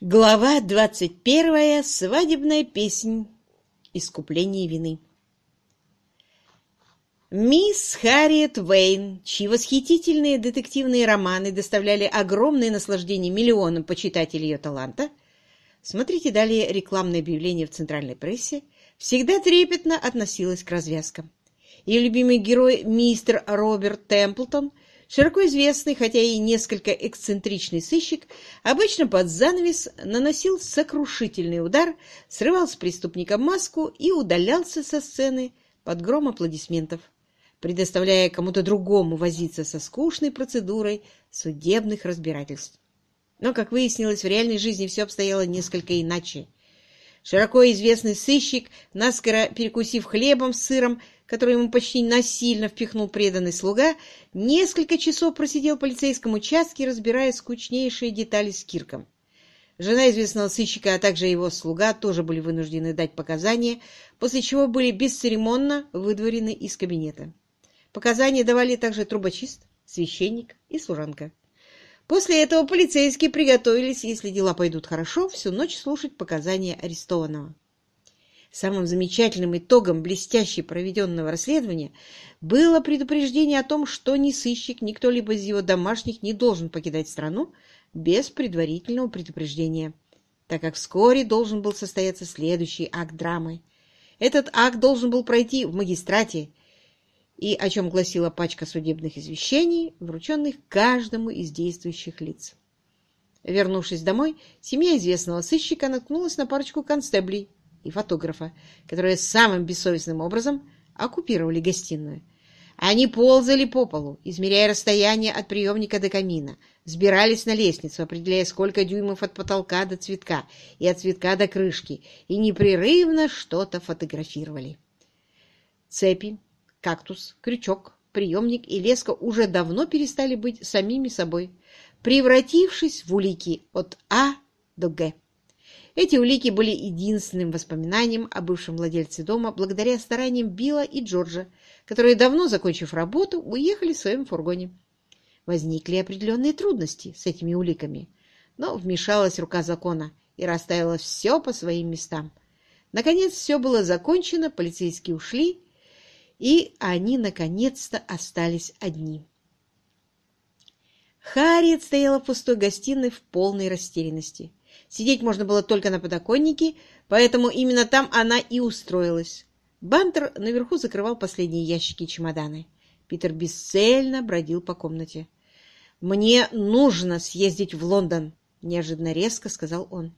Глава двадцать первая. Свадебная песнь. Искупление вины. Мисс Харриет Уэйн, чьи восхитительные детективные романы доставляли огромное наслаждение миллионам почитателей ее таланта, смотрите далее рекламное объявление в центральной прессе, всегда трепетно относилась к развязкам. Ее любимый герой мистер Роберт Темплтон – Широко известный, хотя и несколько эксцентричный сыщик, обычно под занавес наносил сокрушительный удар, срывал с преступника маску и удалялся со сцены под гром аплодисментов, предоставляя кому-то другому возиться со скучной процедурой судебных разбирательств. Но, как выяснилось, в реальной жизни все обстояло несколько иначе. Широко известный сыщик, наскоро перекусив хлебом с сыром, который ему почти насильно впихнул преданный слуга, несколько часов просидел в полицейском участке, разбирая скучнейшие детали с Кирком. Жена известного сыщика, а также его слуга тоже были вынуждены дать показания, после чего были бесцеремонно выдворены из кабинета. Показания давали также трубочист, священник и служанка. После этого полицейские приготовились, если дела пойдут хорошо, всю ночь слушать показания арестованного. Самым замечательным итогом блестяще проведенного расследования было предупреждение о том, что ни сыщик, ни кто-либо из его домашних не должен покидать страну без предварительного предупреждения, так как вскоре должен был состояться следующий акт драмы. Этот акт должен был пройти в магистрате, и о чем гласила пачка судебных извещений, врученных каждому из действующих лиц. Вернувшись домой, семья известного сыщика наткнулась на парочку констеблей, и фотографа, которые самым бессовестным образом оккупировали гостиную. Они ползали по полу, измеряя расстояние от приемника до камина, взбирались на лестницу, определяя, сколько дюймов от потолка до цветка и от цветка до крышки, и непрерывно что-то фотографировали. Цепи, кактус, крючок, приемник и леска уже давно перестали быть самими собой, превратившись в улики от А до Г. Эти улики были единственным воспоминанием о бывшем владельце дома благодаря стараниям Билла и Джорджа, которые, давно закончив работу, уехали в своем фургоне. Возникли определенные трудности с этими уликами, но вмешалась рука закона и расставила все по своим местам. Наконец все было закончено, полицейские ушли, и они наконец-то остались одни. Харриет стояла в пустой гостиной в полной растерянности. Сидеть можно было только на подоконнике, поэтому именно там она и устроилась. Бантер наверху закрывал последние ящики и чемоданы. Питер бесцельно бродил по комнате. «Мне нужно съездить в Лондон», — неожиданно резко сказал он.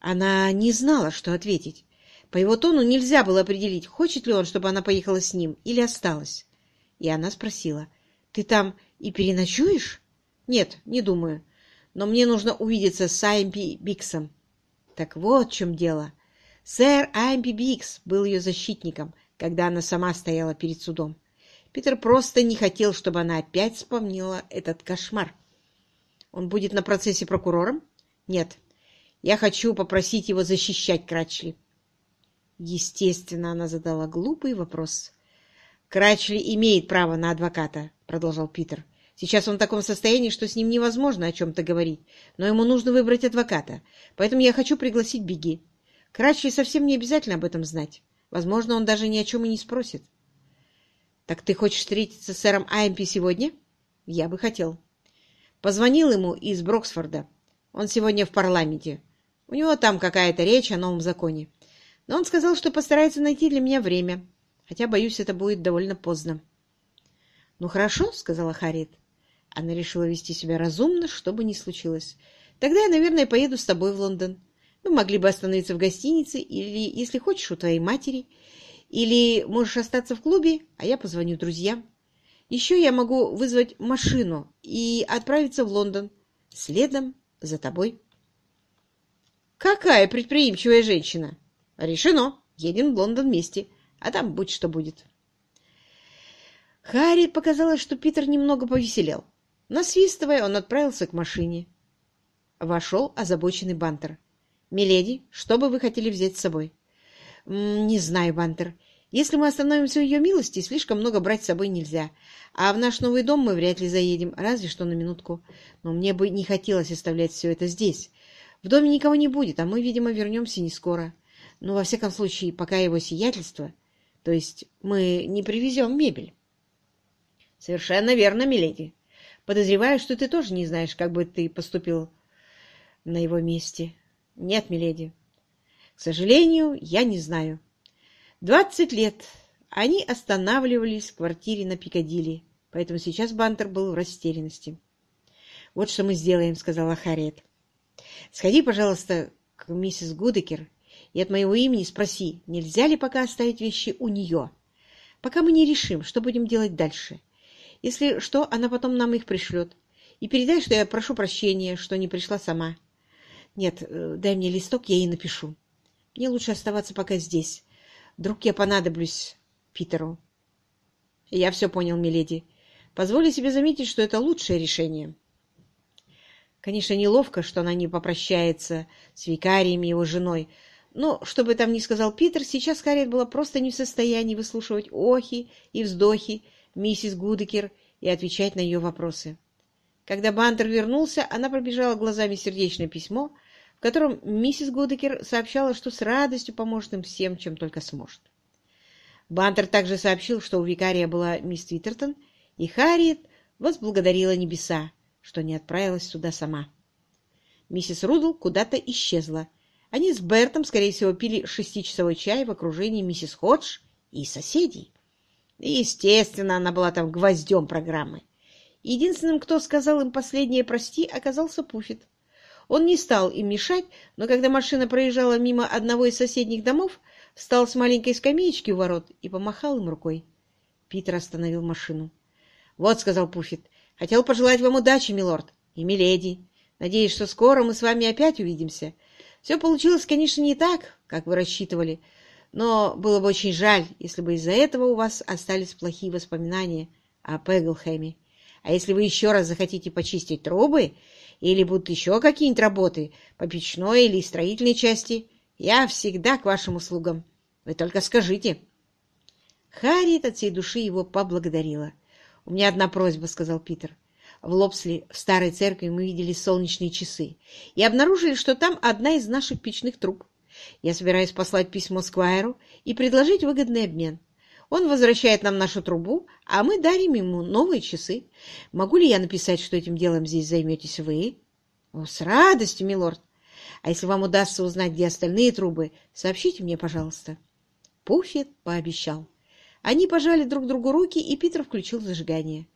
Она не знала, что ответить. По его тону нельзя было определить, хочет ли он, чтобы она поехала с ним или осталась. И она спросила, «Ты там и переночуешь?» «Нет, не думаю но мне нужно увидеться с Аймпи Биксом. Так вот в чем дело. Сэр Аймпи Бикс был ее защитником, когда она сама стояла перед судом. Питер просто не хотел, чтобы она опять вспомнила этот кошмар. Он будет на процессе прокурором? Нет. Я хочу попросить его защищать Крачли. Естественно, она задала глупый вопрос. «Крачли имеет право на адвоката», — продолжал Питер. Сейчас он в таком состоянии, что с ним невозможно о чем-то говорить, но ему нужно выбрать адвоката. Поэтому я хочу пригласить Беги. Крачли совсем не обязательно об этом знать. Возможно, он даже ни о чем и не спросит. Так ты хочешь встретиться с сэром Аймпи сегодня? Я бы хотел. Позвонил ему из Броксфорда. Он сегодня в парламенте. У него там какая-то речь о новом законе. Но он сказал, что постарается найти для меня время. Хотя, боюсь, это будет довольно поздно. — Ну, хорошо, — сказала Харриет. Она решила вести себя разумно, что бы ни случилось. Тогда я, наверное, поеду с тобой в Лондон. Мы могли бы остановиться в гостинице или, если хочешь, у твоей матери. Или можешь остаться в клубе, а я позвоню друзьям. Еще я могу вызвать машину и отправиться в Лондон. Следом за тобой. Какая предприимчивая женщина! Решено. Едем в Лондон вместе, а там будь что будет. Харри показалось, что Питер немного повеселел. Насвистывая, он отправился к машине. Вошел озабоченный Бантер. «Миледи, что бы вы хотели взять с собой?» «Не знаю, Бантер. Если мы остановимся у ее милости, слишком много брать с собой нельзя. А в наш новый дом мы вряд ли заедем, разве что на минутку. Но мне бы не хотелось оставлять все это здесь. В доме никого не будет, а мы, видимо, вернемся не скоро. Но, во всяком случае, пока его сиятельство... То есть мы не привезем мебель. Совершенно верно, миледи. Подозреваю, что ты тоже не знаешь, как бы ты поступил на его месте. Нет, миледи. К сожалению, я не знаю. Двадцать лет они останавливались в квартире на Пикадилли, поэтому сейчас Бантер был в растерянности. «Вот что мы сделаем», — сказала Харриет. «Сходи, пожалуйста, к миссис Гудекер и от моего имени спроси, нельзя ли пока оставить вещи у нее, пока мы не решим, что будем делать дальше. Если что, она потом нам их пришлет. И передай, что я прошу прощения, что не пришла сама. Нет, э, дай мне листок, я ей напишу. Мне лучше оставаться пока здесь. Вдруг я понадоблюсь Питеру. Я все понял, миледи. Позволю себе заметить, что это лучшее решение. Конечно, неловко, что она не попрощается с викарием и его женой, но, что бы там ни сказал Питер, сейчас Харриет была просто не в состоянии выслушивать охи и вздохи миссис Гудекер и отвечать на ее вопросы. Когда Бантер вернулся, она пробежала глазами сердечное письмо, в котором миссис Гудекер сообщала, что с радостью поможет им всем, чем только сможет. Бантер также сообщил, что у викария была мисс Твиттертон, и Харриет возблагодарила небеса, что не отправилась сюда сама. Миссис Рудл куда-то исчезла, они с Бертом, скорее всего, пили шестичасовой чай в окружении миссис Ходж и соседей. Естественно, она была там гвоздем программы. Единственным, кто сказал им последнее «прости», оказался Пуффит. Он не стал им мешать, но когда машина проезжала мимо одного из соседних домов, встал с маленькой скамеечки у ворот и помахал им рукой. Питер остановил машину. — Вот, — сказал Пуффит, — хотел пожелать вам удачи, милорд, и миледи. Надеюсь, что скоро мы с вами опять увидимся. Все получилось, конечно, не так, как вы рассчитывали, но было бы очень жаль, если бы из-за этого у вас остались плохие воспоминания о Пеглхэме. А если вы еще раз захотите почистить трубы или будут еще какие-нибудь работы по печной или строительной части, я всегда к вашим услугам. Вы только скажите. Харриет от всей души его поблагодарила. — У меня одна просьба, — сказал Питер. В Лобсли, в старой церкви, мы видели солнечные часы и обнаружили, что там одна из наших печных труб. Я собираюсь послать письмо Сквайру и предложить выгодный обмен. Он возвращает нам нашу трубу, а мы дарим ему новые часы. Могу ли я написать, что этим делом здесь займетесь вы? О, с радостью, милорд. А если вам удастся узнать, где остальные трубы, сообщите мне, пожалуйста. Пуффет пообещал. Они пожали друг другу руки, и Питер включил зажигание.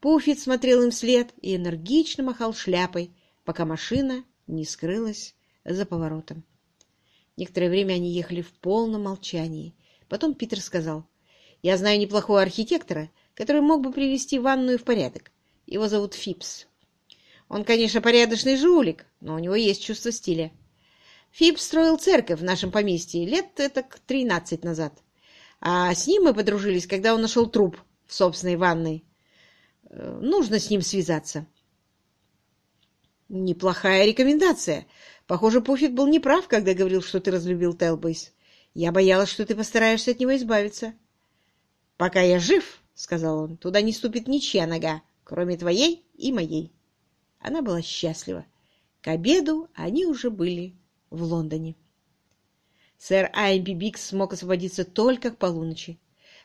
Пуффит смотрел им вслед и энергично махал шляпой, пока машина не скрылась за поворотом. Некоторое время они ехали в полном молчании. Потом Питер сказал, «Я знаю неплохого архитектора, который мог бы привести ванную в порядок. Его зовут Фипс. Он, конечно, порядочный жулик, но у него есть чувство стиля. Фипс строил церковь в нашем поместье лет это тринадцать назад. А с ним мы подружились, когда он нашел труп в собственной ванной. Э, нужно с ним связаться. Неплохая рекомендация. Похоже, Пуффит был неправ, когда говорил, что ты разлюбил Телбейс. Я боялась, что ты постараешься от него избавиться. — Пока я жив, — сказал он, — туда не ступит ничья нога, кроме твоей и моей. Она была счастлива. К обеду они уже были в Лондоне. Сэр Аймби Бикс смог освободиться только к полуночи,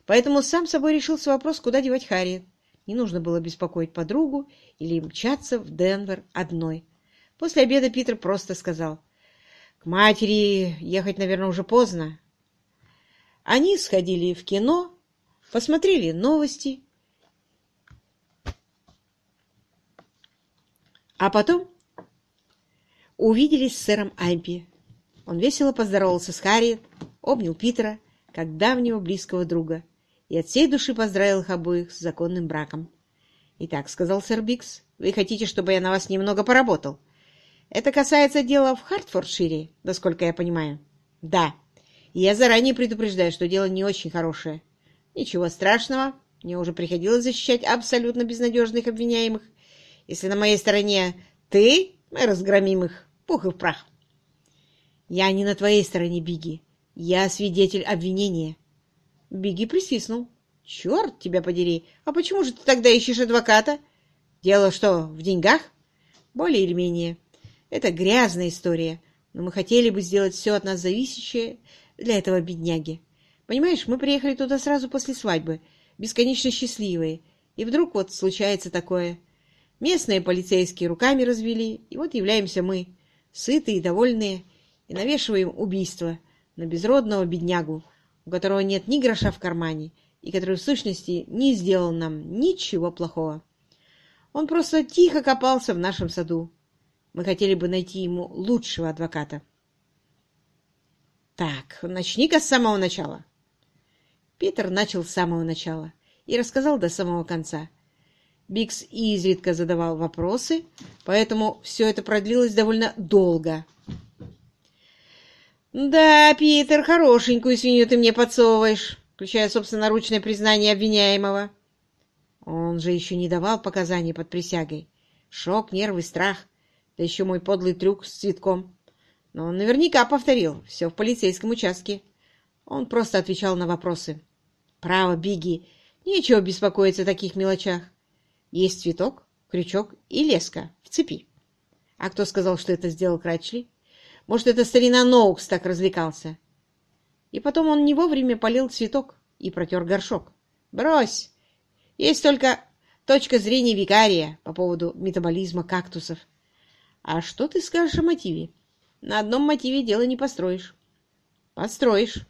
поэтому сам собой решился вопрос, куда девать Харриет. Не нужно было беспокоить подругу или мчаться в Денвер одной. После обеда Питер просто сказал, «К матери ехать, наверное, уже поздно». Они сходили в кино, посмотрели новости, а потом увиделись с сэром Аймпи. Он весело поздоровался с Харриет, обнял Питера, как давнего близкого друга, и от всей души поздравил их обоих с законным браком. «Итак», — сказал сэр Бикс, — «вы хотите, чтобы я на вас немного поработал?» «Это касается дела в Хартфордшире, насколько я понимаю». «Да. Я заранее предупреждаю, что дело не очень хорошее». «Ничего страшного. Мне уже приходилось защищать абсолютно безнадежных обвиняемых. Если на моей стороне ты, мы разгромим их. Пух и в прах». «Я не на твоей стороне, Биги. Я свидетель обвинения». Бигги присвистнул. «Черт тебя подери! А почему же ты тогда ищешь адвоката? Дело что, в деньгах?» «Более или менее. Это грязная история, но мы хотели бы сделать все от нас зависящее для этого бедняги. Понимаешь, мы приехали туда сразу после свадьбы, бесконечно счастливые, и вдруг вот случается такое. Местные полицейские руками развели, и вот являемся мы, сытые и довольные, и навешиваем убийство на безродного беднягу, у которого нет ни гроша в кармане, и который в сущности не сделал нам ничего плохого. Он просто тихо копался в нашем саду. Мы хотели бы найти ему лучшего адвоката. Так, начни-ка с самого начала. Питер начал с самого начала и рассказал до самого конца. Бикс изредка задавал вопросы, поэтому все это продлилось довольно долго. «Да, Питер, хорошенькую свинью ты мне подсовываешь», включая собственноручное признание обвиняемого. Он же еще не давал показаний под присягой. Шок, нервы, страх, да еще мой подлый трюк с цветком. Но он наверняка повторил все в полицейском участке. Он просто отвечал на вопросы. «Право, Бигги, нечего беспокоиться о таких мелочах. Есть цветок, крючок и леска в цепи. А кто сказал, что это сделал Крачли? Может, это старина Ноукс так развлекался? И потом он не вовремя полил цветок и протер горшок. Брось! Есть только точка зрения викария по поводу метаболизма кактусов. А что ты скажешь о мотиве? На одном мотиве дело не построишь. Построишь.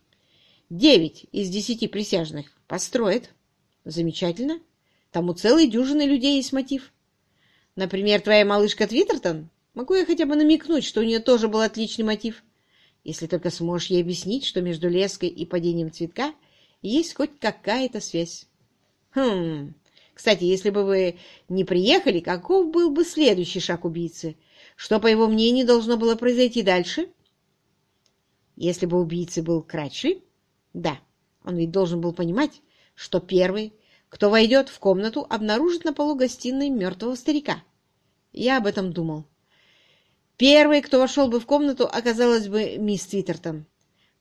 Девять из десяти присяжных построят. Замечательно. Там у целой дюжины людей есть мотив. Например, твоя малышка Твиттертон Могу я хотя бы намекнуть, что у нее тоже был отличный мотив? Если только сможешь ей объяснить, что между леской и падением цветка есть хоть какая-то связь. Хм... Кстати, если бы вы не приехали, каков был бы следующий шаг убийцы? Что, по его мнению, должно было произойти дальше? Если бы убийцей был Крачли? Да, он ведь должен был понимать, что первый, кто войдет в комнату, обнаружит на полу гостиной мертвого старика. Я об этом думал. Первой, кто вошел бы в комнату, оказалась бы мисс Твиттертон.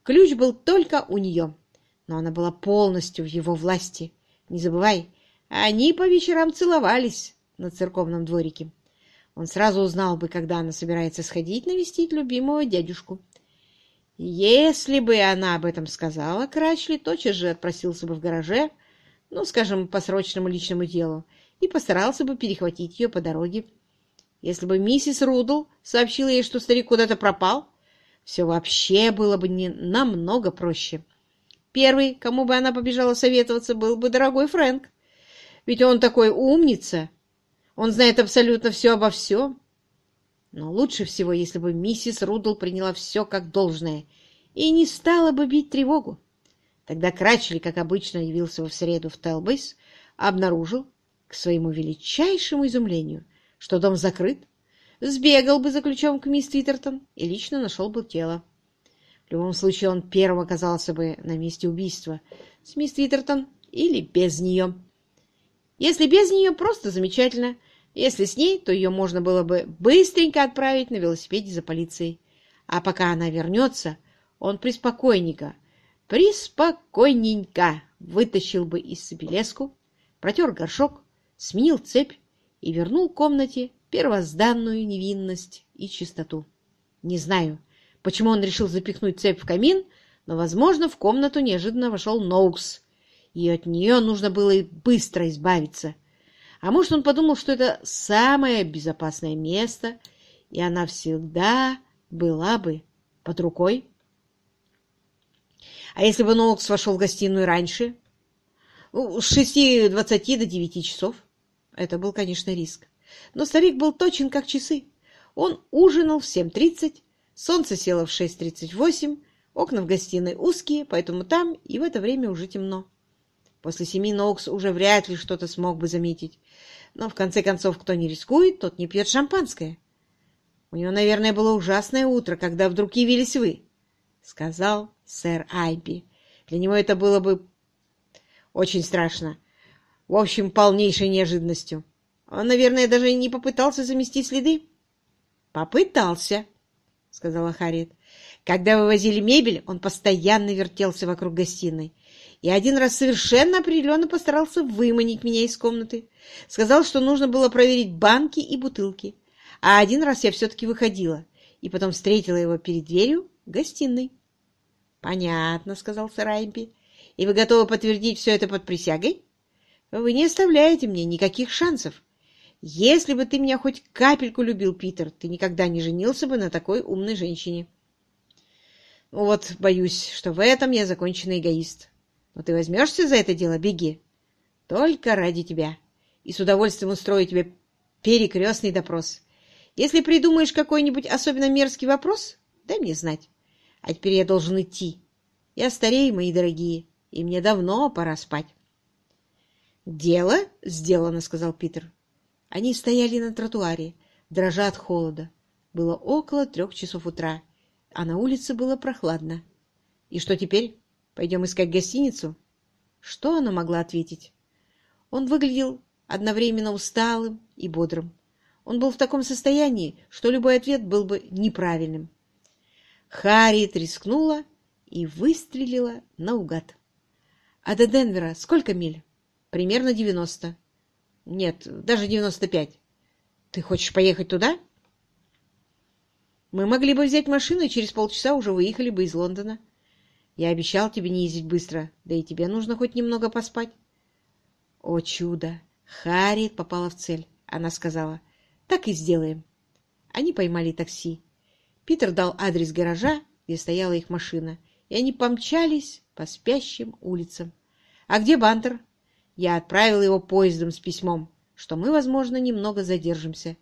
Ключ был только у нее, но она была полностью в его власти. Не забывай, они по вечерам целовались на церковном дворике. Он сразу узнал бы, когда она собирается сходить навестить любимого дядюшку. Если бы она об этом сказала, Крачли тотчас же отпросился бы в гараже, ну, скажем, по срочному личному делу, и постарался бы перехватить ее по дороге если бы миссис Рудл сообщила ей, что старик куда-то пропал, все вообще было бы не намного проще. Первый, кому бы она побежала советоваться, был бы дорогой Фрэнк. Ведь он такой умница. Он знает абсолютно все обо всем. Но лучше всего, если бы миссис Рудл приняла все как должное и не стала бы бить тревогу. Тогда Крачли, как обычно, явился в среду в Телбейс, обнаружил, к своему величайшему изумлению, что дом закрыт, сбегал бы за ключом к мисс Твиттертон и лично нашел бы тело. В любом случае, он первым оказался бы на месте убийства с мисс Твиттертон или без нее. Если без нее, просто замечательно. Если с ней, то ее можно было бы быстренько отправить на велосипеде за полицией. А пока она вернется, он приспокойненько, приспокойненько вытащил бы из цепи протер горшок, сменил цепь и вернул комнате первозданную невинность и чистоту. Не знаю, почему он решил запихнуть цепь в камин, но, возможно, в комнату неожиданно вошел Ноукс, и от нее нужно было быстро избавиться. А может, он подумал, что это самое безопасное место, и она всегда была бы под рукой. А если бы Ноукс вошел в гостиную раньше, с шести двадцати до девяти часов? Это был, конечно, риск. Но старик был точен, как часы. Он ужинал в 7.30, солнце село в 6.38, окна в гостиной узкие, поэтому там и в это время уже темно. После семи Ноукс уже вряд ли что-то смог бы заметить. Но, в конце концов, кто не рискует, тот не пьет шампанское. У него, наверное, было ужасное утро, когда вдруг явились вы, — сказал сэр Айби. Для него это было бы очень страшно. В общем, полнейшей неожиданностью. Он, наверное, даже не попытался замести следы. «Попытался», — сказала Харриет. «Когда вывозили мебель, он постоянно вертелся вокруг гостиной. И один раз совершенно определенно постарался выманить меня из комнаты. Сказал, что нужно было проверить банки и бутылки. А один раз я все-таки выходила, и потом встретила его перед дверью гостиной. — Понятно, — сказал Сараймпи. — И вы готовы подтвердить все это под присягой? Вы не оставляете мне никаких шансов. Если бы ты меня хоть капельку любил, Питер, ты никогда не женился бы на такой умной женщине. Вот, боюсь, что в этом я законченный эгоист. Но ты возьмешься за это дело, беги. Только ради тебя. И с удовольствием устрою тебе перекрестный допрос. Если придумаешь какой-нибудь особенно мерзкий вопрос, дай мне знать. А теперь я должен идти. Я старею, мои дорогие, и мне давно пора спать. «Дело сделано», — сказал Питер. Они стояли на тротуаре, дрожа от холода. Было около трех часов утра, а на улице было прохладно. «И что теперь? Пойдем искать гостиницу?» Что она могла ответить? Он выглядел одновременно усталым и бодрым. Он был в таком состоянии, что любой ответ был бы неправильным. Харриет рискнула и выстрелила наугад. «А до Денвера сколько миль?» «Примерно девяносто». «Нет, даже девяносто пять». «Ты хочешь поехать туда?» «Мы могли бы взять машину и через полчаса уже выехали бы из Лондона. Я обещал тебе не ездить быстро, да и тебе нужно хоть немного поспать». О чудо! Харриет попала в цель. Она сказала, так и сделаем. Они поймали такси. Питер дал адрес гаража, где стояла их машина, и они помчались по спящим улицам. «А где Бантер?» Я отправил его поездом с письмом, что мы, возможно, немного задержимся.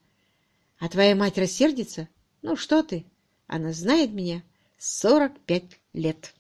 «А твоя мать рассердится? Ну что ты? Она знает меня сорок пять лет».